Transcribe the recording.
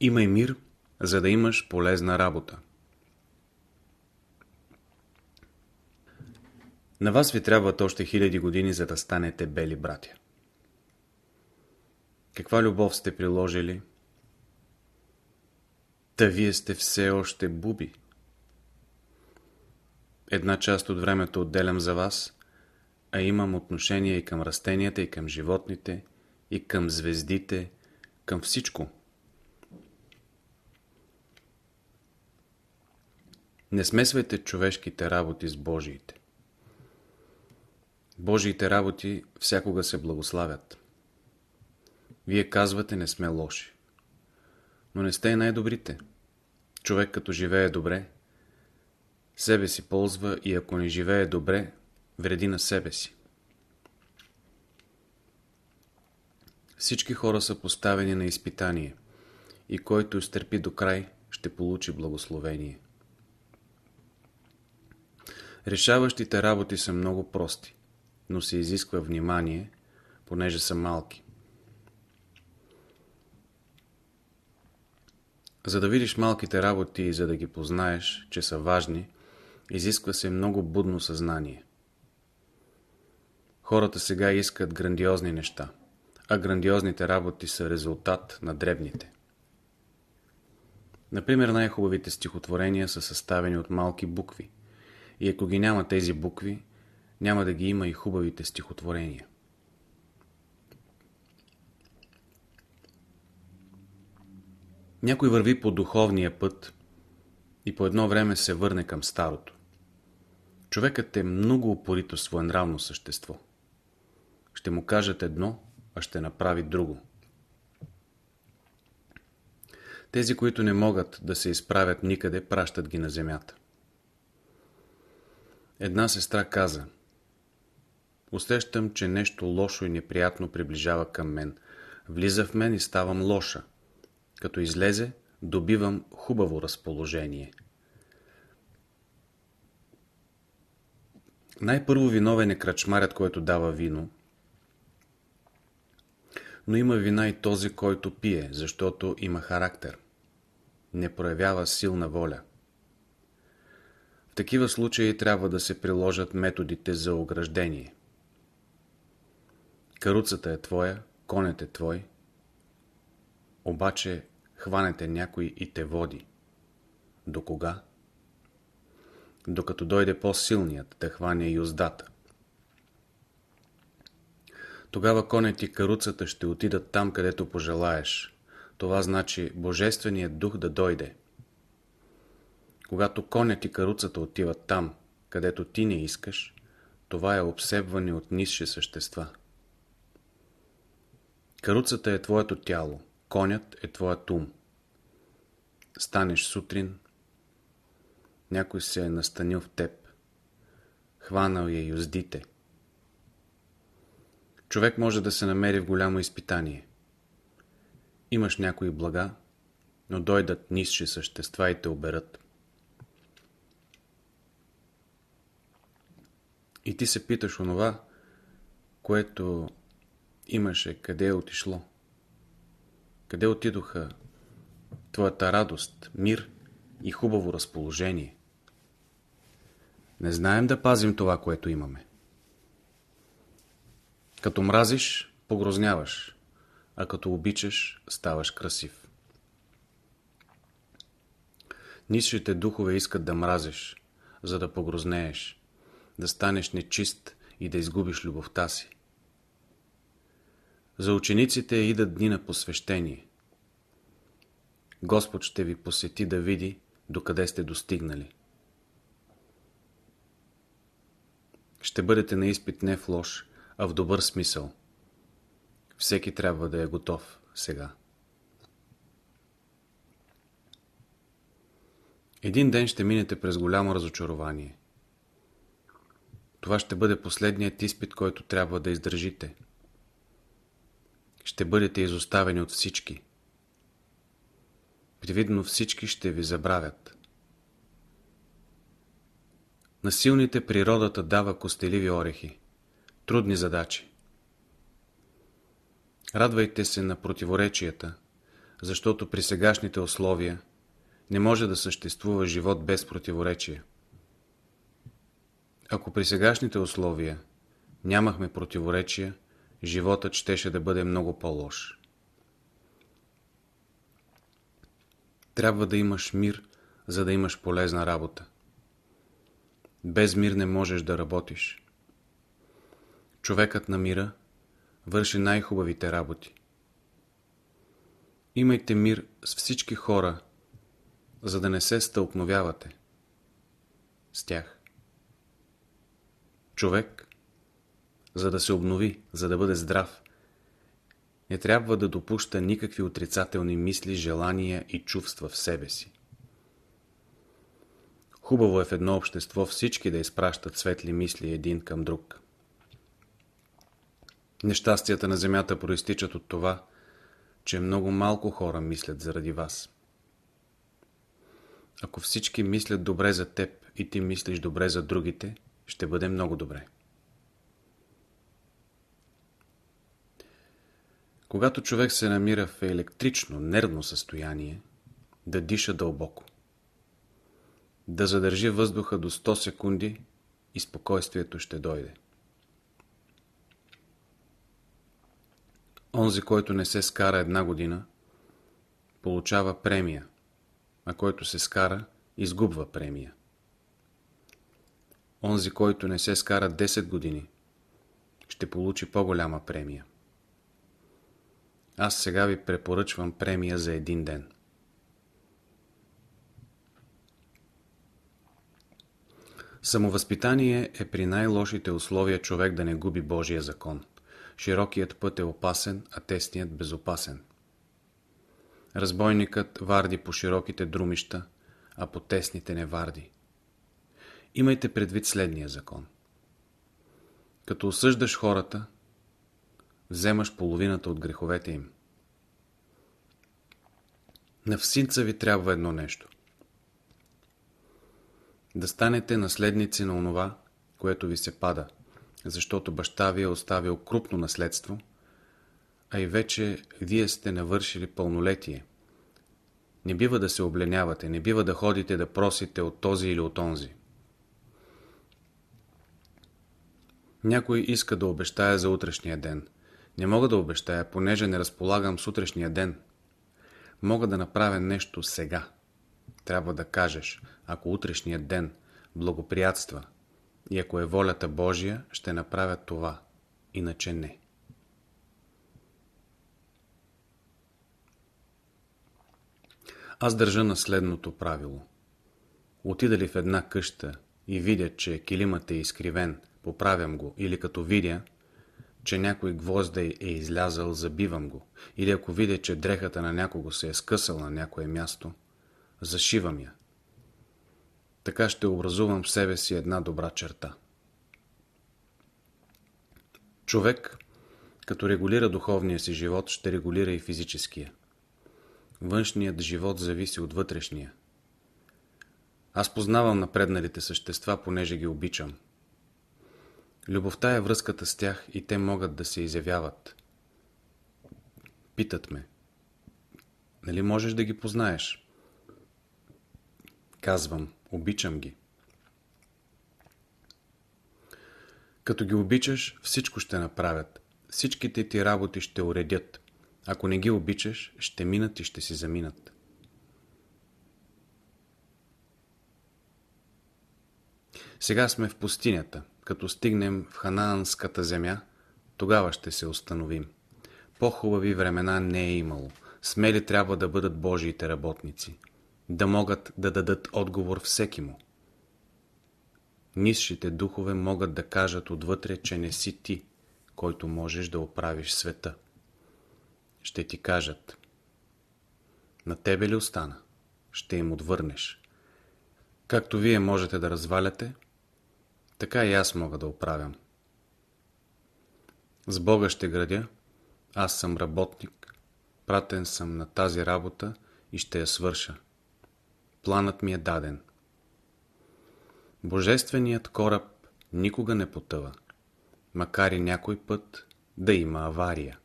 Имай мир, за да имаш полезна работа. На вас ви трябват още хиляди години, за да станете бели братя. Каква любов сте приложили? Та вие сте все още буби. Една част от времето отделям за вас, а имам отношение и към растенията, и към животните, и към звездите, към всичко. Не смесвайте човешките работи с Божиите. Божиите работи всякога се благославят. Вие казвате не сме лоши. Но не сте и най-добрите. Човек като живее добре, себе си ползва и ако не живее добре, вреди на себе си. Всички хора са поставени на изпитание и който изтърпи до край, ще получи благословение. Решаващите работи са много прости, но се изисква внимание, понеже са малки. За да видиш малките работи и за да ги познаеш, че са важни, изисква се много будно съзнание. Хората сега искат грандиозни неща, а грандиозните работи са резултат на дребните. Например, най-хубавите стихотворения са съставени от малки букви. И ако ги няма тези букви, няма да ги има и хубавите стихотворения. Някой върви по духовния път и по едно време се върне към старото. Човекът е много упорито своенравно същество. Ще му кажат едно, а ще направи друго. Тези, които не могат да се изправят никъде, пращат ги на земята. Една сестра каза Усещам, че нещо лошо и неприятно приближава към мен. Влиза в мен и ставам лоша. Като излезе, добивам хубаво разположение. Най-първо виновен е кръчмарят, който дава вино, но има вина и този, който пие, защото има характер. Не проявява силна воля. Такива случаи трябва да се приложат методите за ограждение. Каруцата е твоя, конят е твой, обаче хванете някой и те води. До кога? Докато дойде по-силният да хване юздата. Тогава конят и каруцата ще отидат там, където пожелаеш. Това значи Божественият дух да дойде. Когато конят и каруцата отиват там, където ти не искаш, това е обсебване от нисши същества. Каруцата е твоето тяло, конят е твоят ум. Станеш сутрин, някой се е настанил в теб, хванал е юздите. Човек може да се намери в голямо изпитание. Имаш някои блага, но дойдат нисши същества и те оберат. И ти се питаш онова, което имаше, къде е отишло? Къде отидоха твоята радост, мир и хубаво разположение? Не знаем да пазим това, което имаме. Като мразиш, погрозняваш, а като обичаш, ставаш красив. Нисшите духове искат да мразиш, за да погрознееш, да станеш нечист и да изгубиш любовта си. За учениците идат дни на посвещение. Господ ще ви посети да види докъде сте достигнали. Ще бъдете на изпит не в лош, а в добър смисъл. Всеки трябва да е готов сега. Един ден ще минете през голямо разочарование. Това ще бъде последният изпит, който трябва да издържите. Ще бъдете изоставени от всички. Привидно всички ще ви забравят. На силните природата дава костеливи орехи трудни задачи. Радвайте се на противоречията, защото при сегашните условия не може да съществува живот без противоречия. Ако при сегашните условия нямахме противоречия, животът щеше да бъде много по-лош. Трябва да имаш мир, за да имаш полезна работа. Без мир не можеш да работиш. Човекът на мира върши най-хубавите работи. Имайте мир с всички хора, за да не се стълкновявате с тях. Човек, за да се обнови, за да бъде здрав, не трябва да допуща никакви отрицателни мисли, желания и чувства в себе си. Хубаво е в едно общество всички да изпращат светли мисли един към друг. Нещастията на земята проистичат от това, че много малко хора мислят заради вас. Ако всички мислят добре за теб и ти мислиш добре за другите, ще бъде много добре. Когато човек се намира в електрично, нервно състояние, да диша дълбоко. Да задържи въздуха до 100 секунди и спокойствието ще дойде. Онзи, който не се скара една година, получава премия, а който се скара, изгубва премия. Онзи, който не се скара 10 години, ще получи по-голяма премия. Аз сега ви препоръчвам премия за един ден. Самовъзпитание е при най-лошите условия човек да не губи Божия закон. Широкият път е опасен, а тесният безопасен. Разбойникът варди по широките друмища, а по тесните не варди. Имайте предвид следния закон. Като осъждаш хората, вземаш половината от греховете им. На всинца ви трябва едно нещо. Да станете наследници на онова, което ви се пада, защото баща ви е оставил крупно наследство, а и вече вие сте навършили пълнолетие. Не бива да се обленявате, не бива да ходите да просите от този или от онзи. Някой иска да обещая за утрешния ден. Не мога да обещая, понеже не разполагам с утрешния ден. Мога да направя нещо сега. Трябва да кажеш, ако утрешният ден благоприятства и ако е волята Божия, ще направя това, иначе не. Аз държа на следното правило. Отида ли в една къща и видя, че килимът е изкривен, поправям го, или като видя, че някой гвоздей е излязъл, забивам го, или ако видя, че дрехата на някого се е скъсала на някое място, зашивам я. Така ще образувам в себе си една добра черта. Човек, като регулира духовния си живот, ще регулира и физическия. Външният живот зависи от вътрешния. Аз познавам напредналите същества, понеже ги обичам. Любовта е връзката с тях и те могат да се изявяват. Питат ме. Нали можеш да ги познаеш? Казвам, обичам ги. Като ги обичаш, всичко ще направят. Всичките ти работи ще уредят. Ако не ги обичаш, ще минат и ще си заминат. Сега сме в пустинята. Като стигнем в Ханаанската земя, тогава ще се установим. По-хубави времена не е имало. Смели трябва да бъдат Божиите работници. Да могат да дадат отговор всеки му. Нисшите духове могат да кажат отвътре, че не си ти, който можеш да оправиш света. Ще ти кажат. На тебе ли остана? Ще им отвърнеш. Както вие можете да разваляте, така и аз мога да оправям. С Бога ще градя, аз съм работник, пратен съм на тази работа и ще я свърша. Планът ми е даден. Божественият кораб никога не потъва, макар и някой път да има авария.